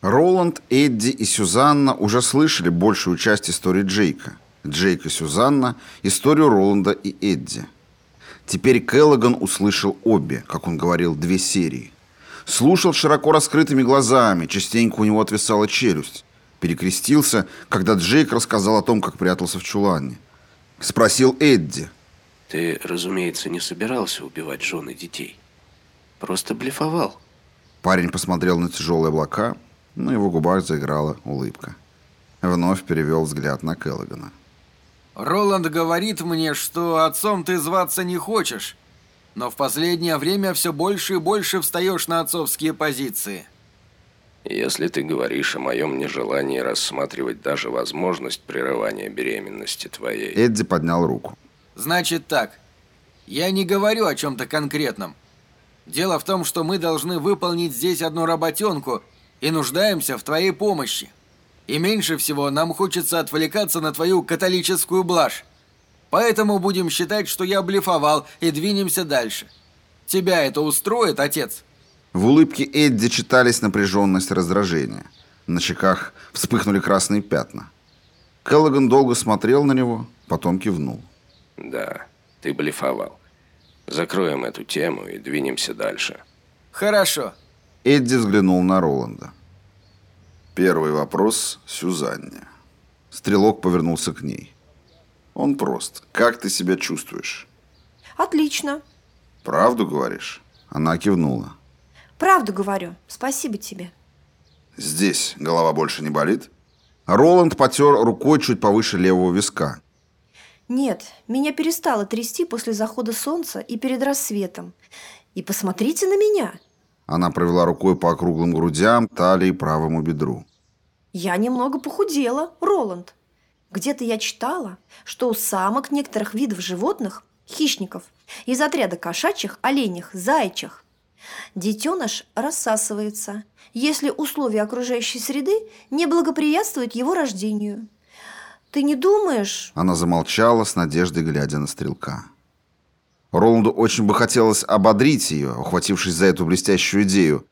Роланд, Эдди и Сюзанна уже слышали большую часть истории Джейка. Джейк и Сюзанна – историю Роланда и Эдди. Теперь Келлоган услышал обе, как он говорил, две серии. Слушал широко раскрытыми глазами, частенько у него отвисала челюсть. Перекрестился, когда Джейк рассказал о том, как прятался в чулане. Спросил Эдди. «Ты, разумеется, не собирался убивать жены детей. Просто блефовал». Парень посмотрел на тяжелые облака, на его губах заиграла улыбка. Вновь перевел взгляд на Келлогана. «Роланд говорит мне, что отцом ты зваться не хочешь, но в последнее время все больше и больше встаешь на отцовские позиции». Если ты говоришь о моем нежелании рассматривать даже возможность прерывания беременности твоей... Эдди поднял руку. Значит так. Я не говорю о чем-то конкретном. Дело в том, что мы должны выполнить здесь одну работенку – и нуждаемся в твоей помощи. И меньше всего нам хочется отвлекаться на твою католическую блажь. Поэтому будем считать, что я блефовал, и двинемся дальше. Тебя это устроит, отец?» В улыбке Эдди читались напряженность и раздражение. На щеках вспыхнули красные пятна. Келлоган долго смотрел на него, потом кивнул. «Да, ты блефовал. Закроем эту тему и двинемся дальше». «Хорошо», Эдди взглянул на Роланда. Первый вопрос Сюзанне. Стрелок повернулся к ней. Он прост. Как ты себя чувствуешь? Отлично. Правду говоришь? Она кивнула. Правду говорю. Спасибо тебе. Здесь голова больше не болит? Роланд потер рукой чуть повыше левого виска. Нет, меня перестало трясти после захода солнца и перед рассветом. И посмотрите на меня. Она провела рукой по округлым грудям, талии, правому бедру. Я немного похудела, Роланд. Где-то я читала, что у самок некоторых видов животных, хищников, из отряда кошачьих, оленях, зайчих, детеныш рассасывается, если условия окружающей среды не благоприятствуют его рождению. Ты не думаешь... Она замолчала с надеждой, глядя на стрелка. Роланду очень бы хотелось ободрить ее, ухватившись за эту блестящую идею,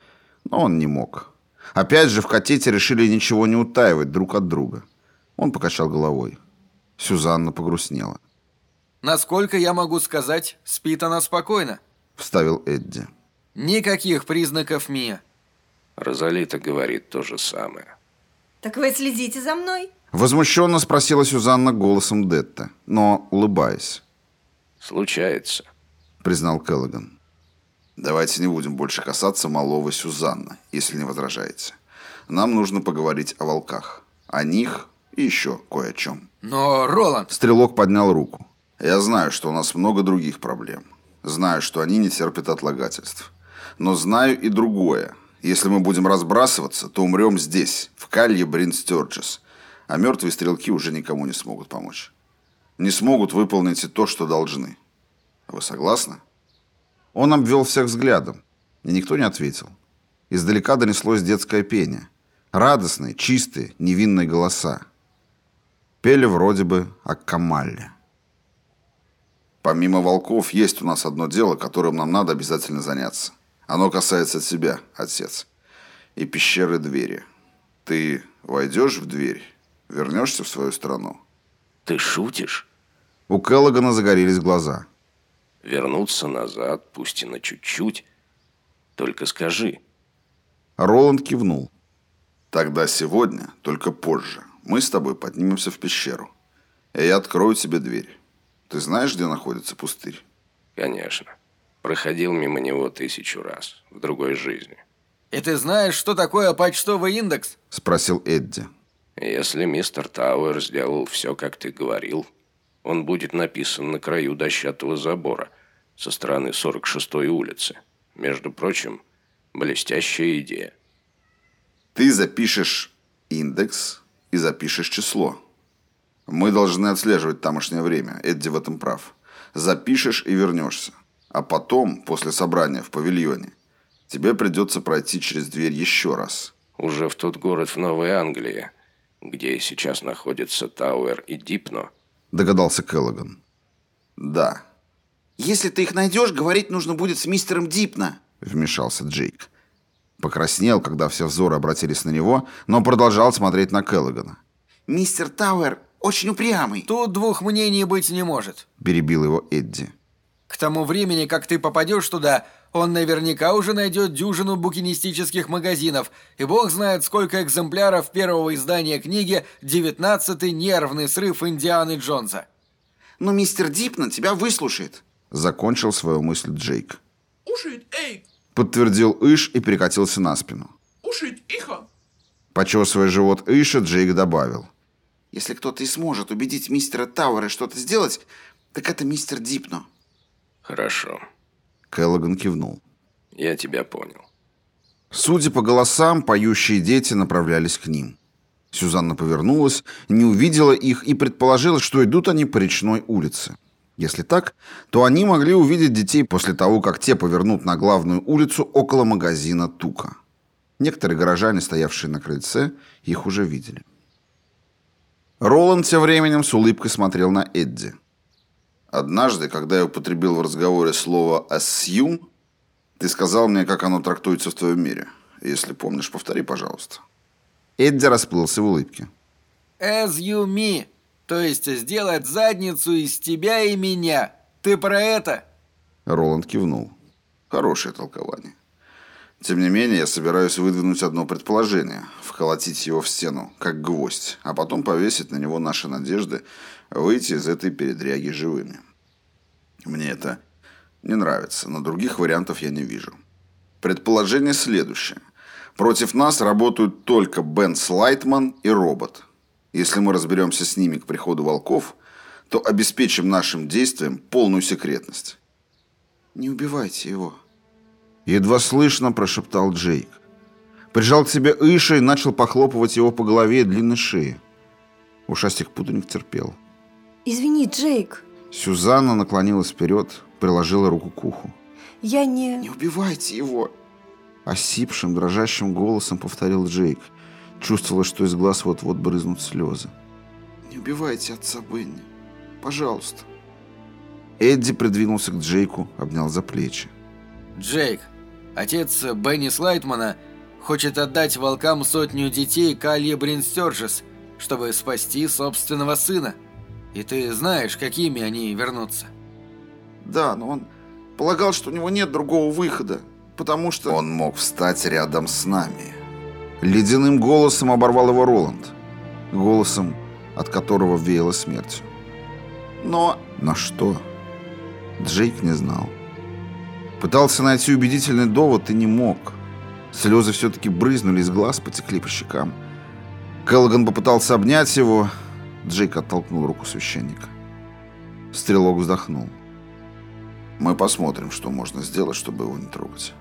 но он не мог. Опять же, в катете решили ничего не утаивать друг от друга. Он покачал головой. Сюзанна погрустнела. «Насколько я могу сказать, спит она спокойно», — вставил Эдди. «Никаких признаков Мия». Розалита говорит то же самое. «Так вы следите за мной?» Возмущенно спросила Сюзанна голосом Детта, но улыбаясь. «Случается», — признал Келлоган. «Давайте не будем больше касаться малого Сюзанна, если не возражаете. Нам нужно поговорить о волках. О них и еще кое о чем». «Но, Роланд...» Стрелок поднял руку. «Я знаю, что у нас много других проблем. Знаю, что они не терпят отлагательств. Но знаю и другое. Если мы будем разбрасываться, то умрем здесь, в Калье Брин Стерджес, а мертвые стрелки уже никому не смогут помочь» не смогут выполнить и то, что должны. Вы согласны? Он обвел всех взглядом, и никто не ответил. Издалека донеслось детское пение. Радостные, чистые, невинные голоса. Пели вроде бы о Камалле. Помимо волков, есть у нас одно дело, которым нам надо обязательно заняться. Оно касается тебя, отец. И пещеры двери. Ты войдешь в дверь, вернешься в свою страну. Ты шутишь? У Келлогана загорелись глаза. Вернуться назад, пусть и на чуть-чуть. Только скажи. Роланд кивнул. Тогда сегодня, только позже, мы с тобой поднимемся в пещеру. И я открою тебе дверь. Ты знаешь, где находится пустырь? Конечно. Проходил мимо него тысячу раз. В другой жизни. И ты знаешь, что такое почтовый индекс? Спросил Эдди. Если мистер Тауэр сделал все, как ты говорил, он будет написан на краю дощатого забора со стороны 46-й улицы. Между прочим, блестящая идея. Ты запишешь индекс и запишешь число. Мы должны отслеживать тамошнее время. Эдди в этом прав. Запишешь и вернешься. А потом, после собрания в павильоне, тебе придется пройти через дверь еще раз. Уже в тот город в Новой Англии, где сейчас находятся Тауэр и Дипно, догадался Келлоган. Да. Если ты их найдешь, говорить нужно будет с мистером Дипно, вмешался Джейк. Покраснел, когда все взоры обратились на него, но продолжал смотреть на Келлогана. «Мистер Тауэр очень упрямый». Тут двух мнений быть не может. Перебил его Эдди. К тому времени, как ты попадешь туда, он наверняка уже найдет дюжину букинистических магазинов, и бог знает, сколько экземпляров первого издания книги «Девятнадцатый нервный срыв Индианы Джонса». «Но мистер Дипнан тебя выслушает», — закончил свою мысль Джейк. «Ушить, эй!» — подтвердил Иш и перекатился на спину. «Ушить, ихо!» Почесывая живот Иша, Джейк добавил. «Если кто-то и сможет убедить мистера Тауэра что-то сделать, так это мистер Дипно». Хорошо. Келлоган кивнул. Я тебя понял. Судя по голосам, поющие дети направлялись к ним. Сюзанна повернулась, не увидела их и предположила, что идут они по речной улице. Если так, то они могли увидеть детей после того, как те повернут на главную улицу около магазина «Тука». Некоторые горожане, стоявшие на крыльце, их уже видели. Роланд тем временем с улыбкой смотрел на Эдди. Однажды, когда я употребил в разговоре слово «assume», ты сказал мне, как оно трактуется в твоем мире. Если помнишь, повтори, пожалуйста. Эдди расплылся в улыбке. «As you me», то есть сделать задницу из тебя и меня. Ты про это?» Роланд кивнул. Хорошее толкование. Тем не менее, я собираюсь выдвинуть одно предположение, вколотить его в стену, как гвоздь, а потом повесить на него наши надежды выйти из этой передряги живыми. Мне это не нравится, но других вариантов я не вижу. Предположение следующее. Против нас работают только Бен Слайтман и робот. Если мы разберемся с ними к приходу волков, то обеспечим нашим действиям полную секретность. «Не убивайте его», — едва слышно прошептал Джейк. Прижал к себе Иша и начал похлопывать его по голове и длинной шее. Ушастик путаник терпел. «Извини, Джейк». Сюзанна наклонилась вперед, приложила руку к уху. «Я не...» «Не убивайте его!» Осипшим, дрожащим голосом повторил Джейк. Чувствовалось, что из глаз вот-вот брызнут слезы. «Не убивайте отца Бенни. Пожалуйста». Эдди придвинулся к Джейку, обнял за плечи. «Джейк, отец Бенни Слайтмана хочет отдать волкам сотню детей Калье Бринстерджес, чтобы спасти собственного сына. И ты знаешь, какими они вернутся». «Да, но он полагал, что у него нет другого выхода, потому что...» «Он мог встать рядом с нами». Ледяным голосом оборвал его Роланд. Голосом, от которого веяло смертью. «Но...» «Но что?» Джейк не знал. Пытался найти убедительный довод и не мог. Слезы все-таки брызнули из глаз, потекли по щекам. Келлоган попытался обнять его. Джейк оттолкнул руку священника. Стрелок вздохнул. «Мы посмотрим, что можно сделать, чтобы его не трогать.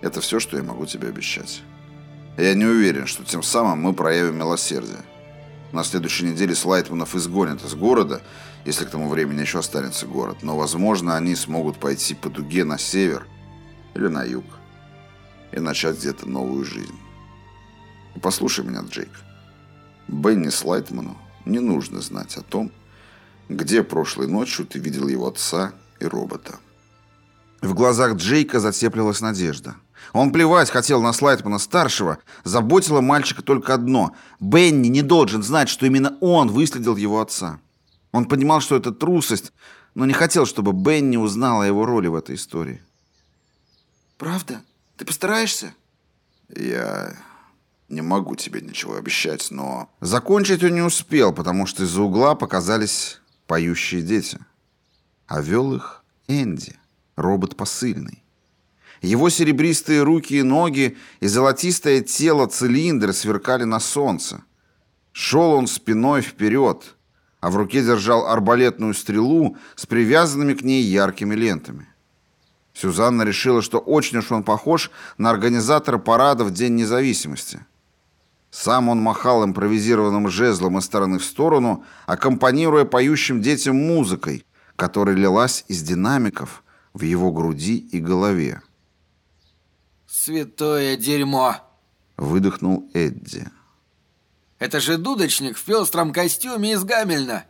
Это все, что я могу тебе обещать. Я не уверен, что тем самым мы проявим милосердие. На следующей неделе Слайтманов изгонят из города, если к тому времени еще останется город, но, возможно, они смогут пойти по дуге на север или на юг и начать где-то новую жизнь. Послушай меня, Джейк. Бенни Слайтману не нужно знать о том, где прошлой ночью ты видел его отца и робота. В глазах Джейка затеплилась надежда. Он плевать хотел на Слайтмана-старшего, заботило мальчика только одно. Бенни не должен знать, что именно он выследил его отца. Он понимал, что это трусость, но не хотел, чтобы Бенни узнал о его роли в этой истории. «Правда? Ты постараешься?» «Я не могу тебе ничего обещать, но...» Закончить он не успел, потому что из-за угла показались поющие дети. А вел их Энди, робот посыльный. Его серебристые руки и ноги и золотистое тело цилиндра сверкали на солнце. Шел он спиной вперед, а в руке держал арбалетную стрелу с привязанными к ней яркими лентами. Сюзанна решила, что очень уж он похож на организатора парада в День независимости. Сам он махал импровизированным жезлом из стороны в сторону, аккомпанируя поющим детям музыкой, которая лилась из динамиков в его груди и голове. «Святое дерьмо!» — выдохнул Эдди. «Это же дудочник в пестром костюме из Гамельна!»